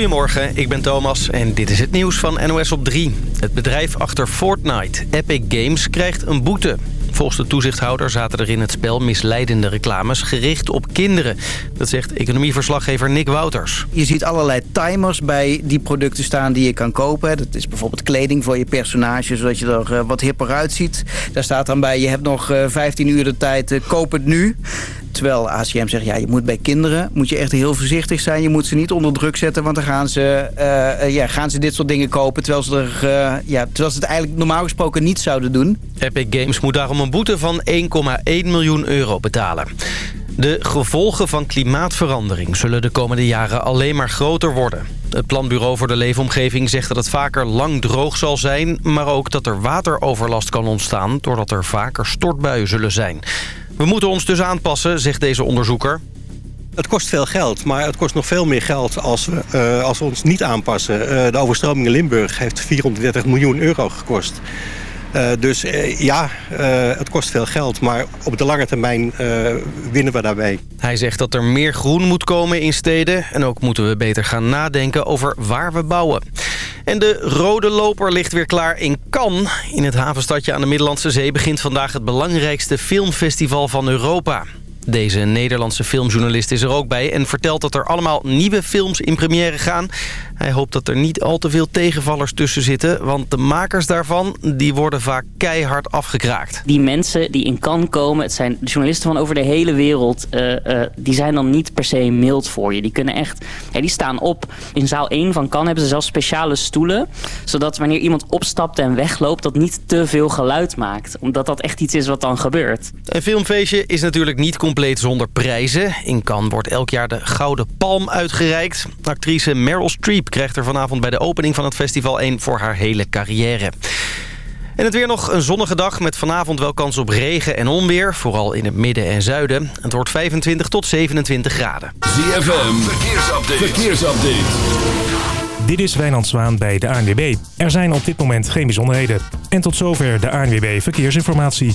Goedemorgen, ik ben Thomas en dit is het nieuws van NOS op 3. Het bedrijf achter Fortnite, Epic Games, krijgt een boete. Volgens de toezichthouder zaten er in het spel misleidende reclames gericht op kinderen. Dat zegt economieverslaggever Nick Wouters. Je ziet allerlei timers bij die producten staan die je kan kopen. Dat is bijvoorbeeld kleding voor je personage, zodat je er eh, wat hipper uitziet. Daar staat dan bij, je hebt nog 15 eh, uur de tijd, eh, koop het nu. Terwijl ACM zegt, ja, je moet bij kinderen moet je echt heel voorzichtig zijn. Je moet ze niet onder druk zetten, want dan gaan ze, ja, gaan ze dit soort dingen kopen. Terwijl ze, er, ja, terwijl ze het eigenlijk normaal gesproken niet zouden doen. Epic Games moet daarom een boete van 1,1 miljoen euro betalen. De gevolgen van klimaatverandering zullen de komende jaren alleen maar groter worden. Het Planbureau voor de Leefomgeving zegt dat het vaker lang droog zal zijn... maar ook dat er wateroverlast kan ontstaan... doordat er vaker stortbuien zullen zijn. We moeten ons dus aanpassen, zegt deze onderzoeker. Het kost veel geld, maar het kost nog veel meer geld als we, uh, als ons niet aanpassen. Uh, de overstroming in Limburg heeft 430 miljoen euro gekost. Uh, dus uh, ja, uh, het kost veel geld. Maar op de lange termijn winnen we daarbij. Hij zegt dat er meer groen moet komen in steden. En ook moeten we beter gaan nadenken over waar we bouwen. En de rode loper ligt weer klaar in Cannes. In het havenstadje aan de Middellandse Zee begint vandaag het belangrijkste filmfestival van Europa. Deze Nederlandse filmjournalist is er ook bij en vertelt dat er allemaal nieuwe films in première gaan. Hij hoopt dat er niet al te veel tegenvallers tussen zitten, want de makers daarvan die worden vaak keihard afgekraakt. Die mensen die in Cannes komen, het zijn journalisten van over de hele wereld, uh, uh, die zijn dan niet per se mild voor je. Die kunnen echt, ja, die staan op. In zaal 1 van Cannes hebben ze zelfs speciale stoelen, zodat wanneer iemand opstapt en wegloopt, dat niet te veel geluid maakt. Omdat dat echt iets is wat dan gebeurt. Een filmfeestje is natuurlijk niet compleet zonder prijzen. In Cannes wordt elk jaar de Gouden Palm uitgereikt. Actrice Meryl Streep krijgt er vanavond bij de opening van het festival een voor haar hele carrière. En het weer nog een zonnige dag met vanavond wel kans op regen en onweer. Vooral in het midden en zuiden. Het wordt 25 tot 27 graden. ZFM, verkeersupdate. verkeersupdate. Dit is Wijnand Zwaan bij de ANWB. Er zijn op dit moment geen bijzonderheden. En tot zover de ANWB Verkeersinformatie.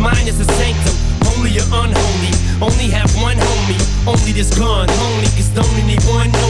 mind is a sanctum. Holy or unholy, only have one homie. Only this gun, only cause don't anyone know me.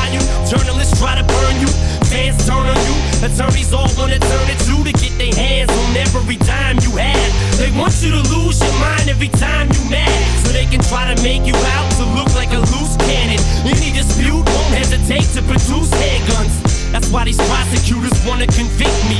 you, journalists try to burn you, fans turn on you, attorneys all wanna turn it to to get their hands on every dime you have. They want you to lose your mind every time you mad, so they can try to make you out to look like a loose cannon. Any dispute won't hesitate to produce handguns. That's why these prosecutors wanna convict me.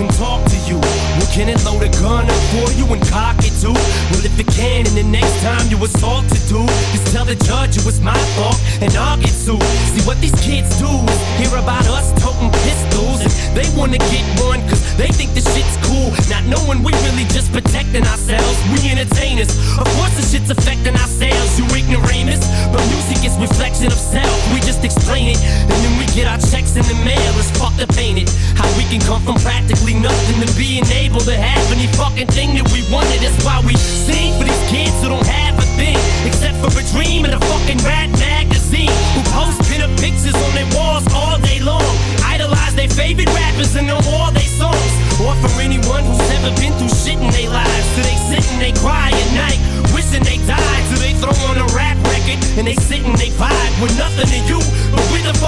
And talk to you. Well, can it load a gun up for you and cock it too? Well, if it can, and the next time you assault to do, just tell the judge it was my fault and I'll get sued. See what these kids do is hear about us toting pistols and they wanna get one cause they think the shit's cool. Not knowing we really just protecting ourselves. We entertainers. Of course, the shit's affecting our sales, you ignoramus. But music is reflection of self. We just explain it and then we get our checks in the mail. It's fucked up, ain't it? How we can come from practically nothing to being able to have any fucking thing that we wanted. That's why we sing for these kids who don't have a thing except for a dream and a fucking rat magazine. Who post pinup pictures on their walls all day long. Idolize their favorite rappers and know all their songs. Or for anyone who's never been through shit in their lives. So they sit and they cry at night, wishing they died. So they throw on a rap record and they sit and they vibe with nothing to you,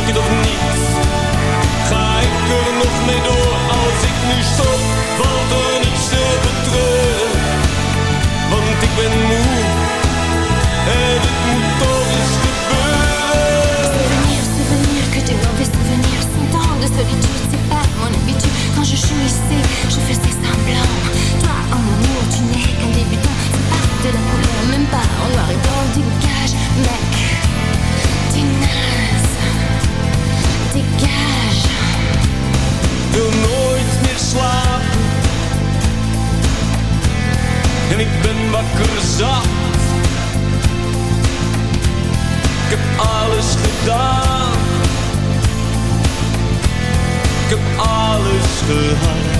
Doe ik het of niet? Ga ik er nog mee door? Als niets te ben. Souvenir, souvenir, que mauvais souvenirs de solitude, c'est pas mon habitude Quand je jouissais, je faisais semblant Toi, en amour, tu n'es qu'un débutant C'est pas de la couleur, même pas en noir et blanc Dégage, mec, t'es Ik ben wakker zat. Ik heb alles gedaan. Ik heb alles gehad.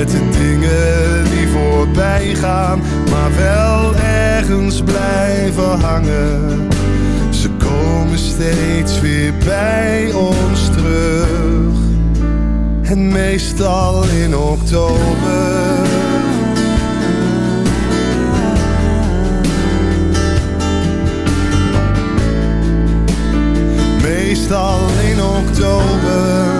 Met de dingen die voorbij gaan, maar wel ergens blijven hangen. Ze komen steeds weer bij ons terug. En meestal in oktober. meestal in oktober.